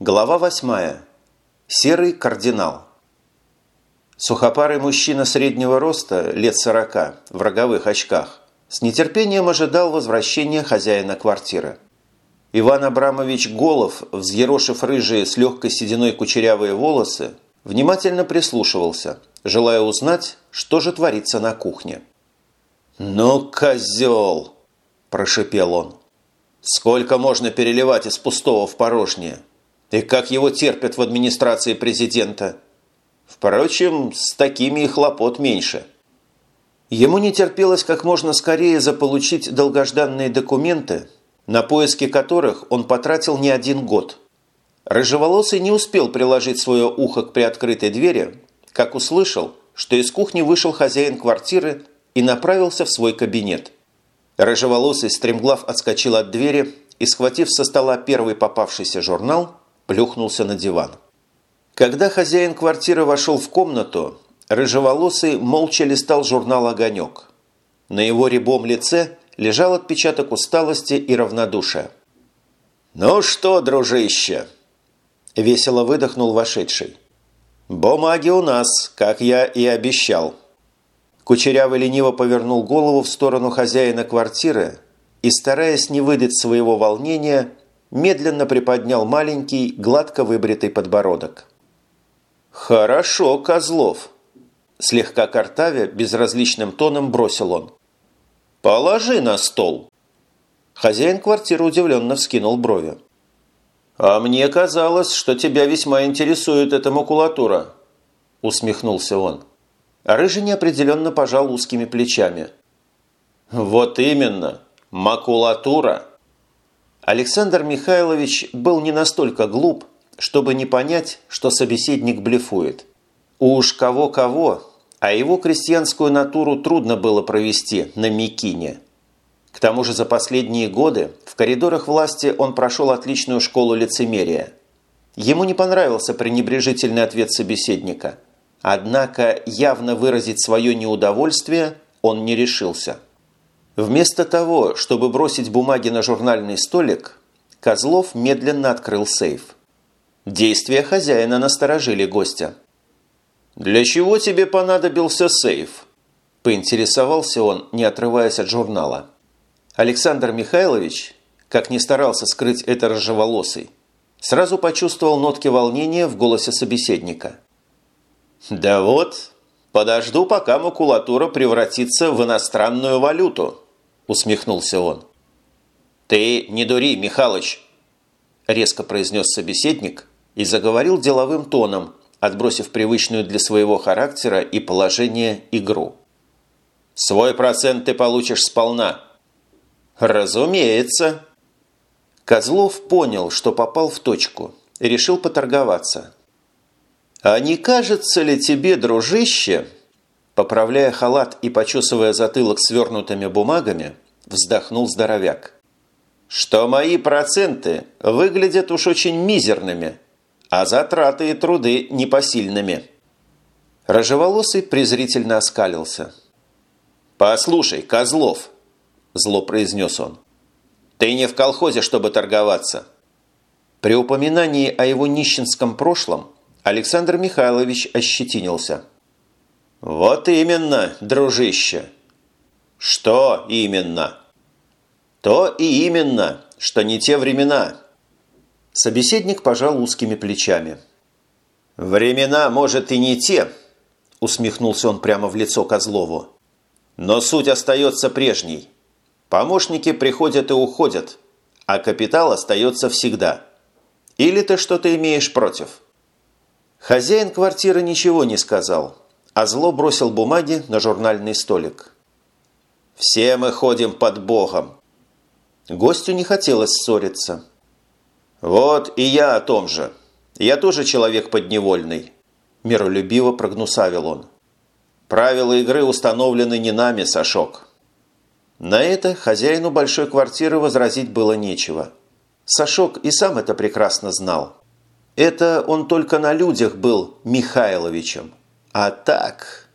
Глава восьмая. Серый кардинал. Сухопарый мужчина среднего роста, лет сорока, в роговых очках, с нетерпением ожидал возвращения хозяина квартиры. Иван Абрамович Голов, взъерошив рыжие с легкой сединой кучерявые волосы, внимательно прислушивался, желая узнать, что же творится на кухне. «Ну, козел!» – прошипел он. «Сколько можно переливать из пустого в порожнее? И как его терпят в администрации президента? Впрочем, с такими и хлопот меньше». Ему не терпелось как можно скорее заполучить долгожданные документы, на поиски которых он потратил не один год. Рыжеволосый не успел приложить свое ухо к приоткрытой двери, как услышал, что из кухни вышел хозяин квартиры и направился в свой кабинет. Рыжеволосый стремглав отскочил от двери и, схватив со стола первый попавшийся журнал, плюхнулся на диван. Когда хозяин квартиры вошел в комнату, Рыжеволосый молча листал журнал «Огонек». На его рябом лице лежал отпечаток усталости и равнодушия. «Ну что, дружище?» – весело выдохнул вошедший. «Бумаги у нас, как я и обещал». Кучерявый лениво повернул голову в сторону хозяина квартиры и, стараясь не выдать своего волнения, медленно приподнял маленький, гладко выбритый подбородок. «Хорошо, Козлов!» Слегка картавя, безразличным тоном бросил он. «Положи на стол!» Хозяин квартиры удивленно вскинул брови. «А мне казалось, что тебя весьма интересует эта макулатура», – усмехнулся он. Рыжий неопределенно пожал узкими плечами. «Вот именно, макулатура!» Александр Михайлович был не настолько глуп, чтобы не понять, что собеседник блефует. Уж кого-кого, а его крестьянскую натуру трудно было провести на Микине. К тому же за последние годы в коридорах власти он прошел отличную школу лицемерия. Ему не понравился пренебрежительный ответ собеседника. Однако явно выразить свое неудовольствие он не решился. Вместо того, чтобы бросить бумаги на журнальный столик, Козлов медленно открыл сейф. Действия хозяина насторожили гостя. «Для чего тебе понадобился сейф?» – поинтересовался он, не отрываясь от журнала. Александр Михайлович, как ни старался скрыть это рыжеволосый, сразу почувствовал нотки волнения в голосе собеседника. «Да вот, подожду, пока макулатура превратится в иностранную валюту», – усмехнулся он. «Ты не дури, Михалыч!» – резко произнес собеседник и заговорил деловым тоном, отбросив привычную для своего характера и положения игру. «Свой процент ты получишь сполна». «Разумеется». Козлов понял, что попал в точку и решил поторговаться. «А не кажется ли тебе, дружище?» Поправляя халат и почесывая затылок свернутыми бумагами, вздохнул здоровяк. «Что мои проценты выглядят уж очень мизерными а затраты и труды непосильными. Рожеволосый презрительно оскалился. «Послушай, Козлов!» – зло произнес он. «Ты не в колхозе, чтобы торговаться!» При упоминании о его нищенском прошлом Александр Михайлович ощетинился. «Вот именно, дружище!» «Что именно?» «То и именно, что не те времена!» Собеседник пожал узкими плечами. «Времена, может, и не те», – усмехнулся он прямо в лицо Козлову. «Но суть остается прежней. Помощники приходят и уходят, а капитал остается всегда. Или ты что-то имеешь против?» Хозяин квартиры ничего не сказал, а зло бросил бумаги на журнальный столик. «Все мы ходим под Богом». Гостю не хотелось ссориться – «Вот и я о том же. Я тоже человек подневольный», – миролюбиво прогнусавил он. «Правила игры установлены не нами, Сашок». На это хозяину большой квартиры возразить было нечего. Сашок и сам это прекрасно знал. Это он только на людях был Михайловичем. А так...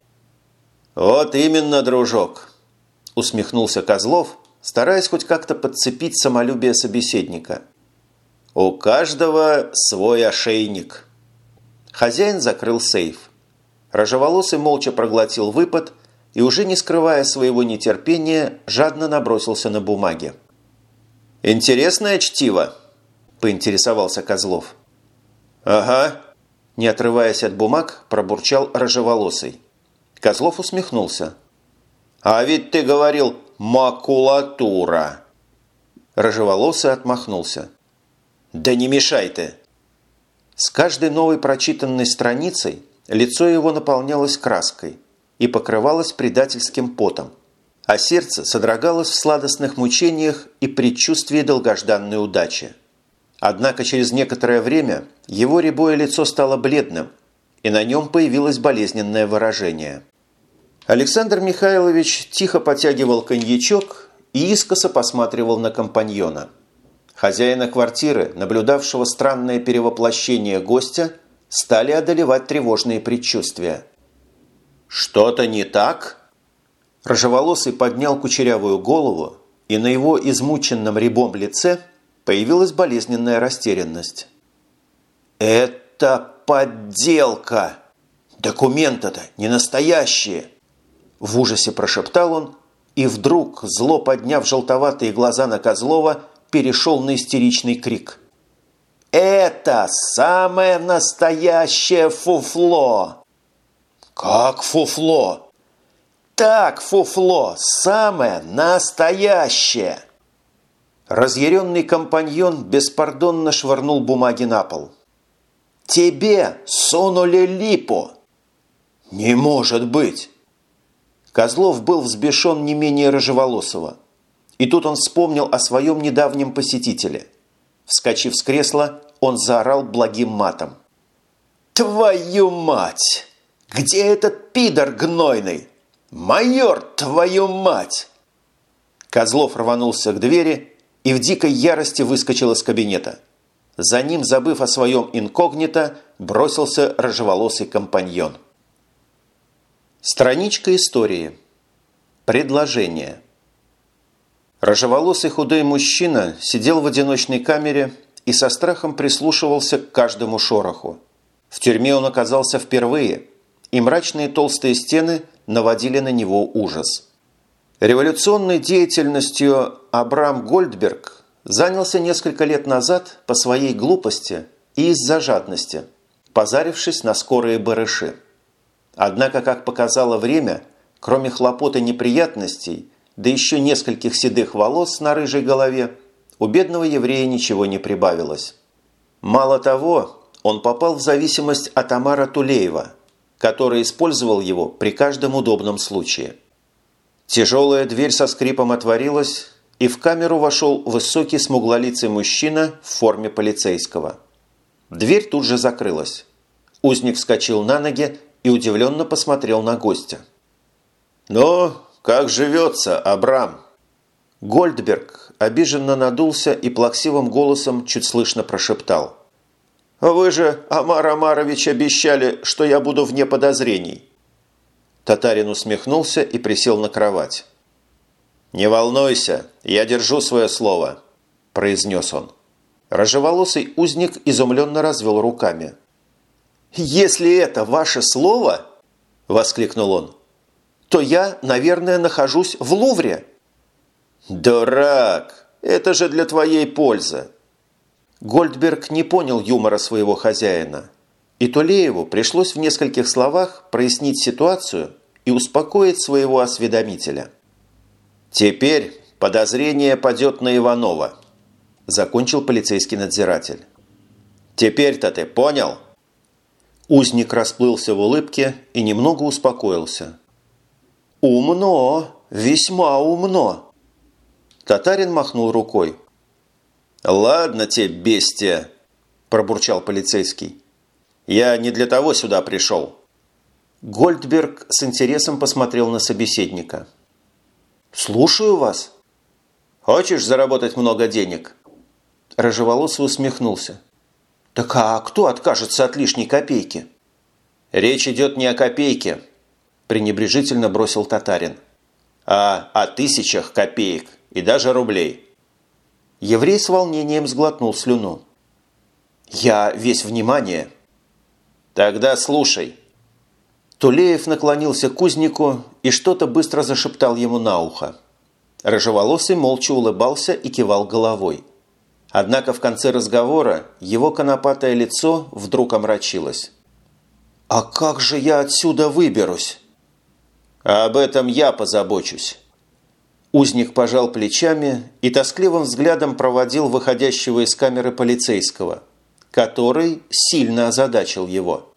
«Вот именно, дружок», – усмехнулся Козлов, стараясь хоть как-то подцепить самолюбие собеседника – У каждого свой ошейник. Хозяин закрыл сейф. Рожеволосый молча проглотил выпад и, уже не скрывая своего нетерпения, жадно набросился на бумаги. «Интересное чтиво?» – поинтересовался Козлов. «Ага», – не отрываясь от бумаг, пробурчал Рожеволосый. Козлов усмехнулся. «А ведь ты говорил «макулатура». Рожеволосый отмахнулся. «Да не мешай ты!» С каждой новой прочитанной страницей лицо его наполнялось краской и покрывалось предательским потом, а сердце содрогалось в сладостных мучениях и предчувствии долгожданной удачи. Однако через некоторое время его рябое лицо стало бледным, и на нем появилось болезненное выражение. Александр Михайлович тихо потягивал коньячок и искоса посматривал на компаньона. Хозяина квартиры, наблюдавшего странное перевоплощение гостя, стали одолевать тревожные предчувствия. «Что-то не так?» Рожеволосый поднял кучерявую голову, и на его измученном рябом лице появилась болезненная растерянность. «Это подделка! Документы-то не настоящие!» В ужасе прошептал он и вдруг, зло подняв желтоватые глаза на Козлова, перешел на истеричный крик. «Это самое настоящее фуфло!» «Как фуфло?» «Так, фуфло, самое настоящее!» Разъяренный компаньон беспардонно швырнул бумаги на пол. «Тебе сунули липу!» «Не может быть!» Козлов был взбешен не менее Рыжеволосого. И тут он вспомнил о своем недавнем посетителе. Вскочив с кресла, он заорал благим матом. «Твою мать! Где этот пидор гнойный? Майор, твою мать!» Козлов рванулся к двери и в дикой ярости выскочил из кабинета. За ним, забыв о своем инкогнито, бросился рыжеволосый компаньон. Страничка истории. Предложение. Рожеволосый худой мужчина сидел в одиночной камере и со страхом прислушивался к каждому шороху. В тюрьме он оказался впервые, и мрачные толстые стены наводили на него ужас. Революционной деятельностью Абрам Гольдберг занялся несколько лет назад по своей глупости и из-за жадности, позарившись на скорые барыши. Однако, как показало время, кроме хлопот и неприятностей, да еще нескольких седых волос на рыжей голове, у бедного еврея ничего не прибавилось. Мало того, он попал в зависимость от Амара Тулеева, который использовал его при каждом удобном случае. Тяжелая дверь со скрипом отворилась, и в камеру вошел высокий смуглолицый мужчина в форме полицейского. Дверь тут же закрылась. Узник вскочил на ноги и удивленно посмотрел на гостя. «Ну, как живется, Абрам?» Гольдберг обиженно надулся и плаксивым голосом чуть слышно прошептал. «Вы же, Амар Амарович, обещали, что я буду вне подозрений». Татарин усмехнулся и присел на кровать. «Не волнуйся, я держу свое слово», – произнес он. Рожеволосый узник изумленно развел руками – «Если это ваше слово, – воскликнул он, – то я, наверное, нахожусь в Лувре». «Дурак! Это же для твоей пользы!» Гольдберг не понял юмора своего хозяина, и Тулееву пришлось в нескольких словах прояснить ситуацию и успокоить своего осведомителя. «Теперь подозрение падет на Иванова», – закончил полицейский надзиратель. «Теперь-то ты понял?» Узник расплылся в улыбке и немного успокоился. «Умно! Весьма умно!» Татарин махнул рукой. «Ладно тебе, бестия!» – пробурчал полицейский. «Я не для того сюда пришел». Гольдберг с интересом посмотрел на собеседника. «Слушаю вас». «Хочешь заработать много денег?» Рыжеволосый усмехнулся. Так а кто откажется от лишней копейки? Речь идет не о копейке, пренебрежительно бросил татарин, а о тысячах копеек и даже рублей. Еврей с волнением сглотнул слюну. «Я весь внимание». «Тогда слушай». Тулеев наклонился к кузнику и что-то быстро зашептал ему на ухо. Рыжеволосый молча улыбался и кивал головой. Однако в конце разговора его конопатое лицо вдруг омрачилось. «А как же я отсюда выберусь?» «Об этом я позабочусь». Узник пожал плечами и тоскливым взглядом проводил выходящего из камеры полицейского, который сильно озадачил его.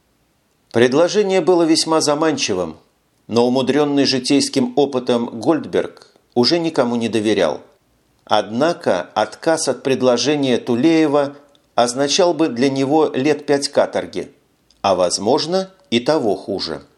Предложение было весьма заманчивым, но умудренный житейским опытом Гольдберг уже никому не доверял. Однако отказ от предложения Тулеева означал бы для него лет пять каторги, а возможно и того хуже –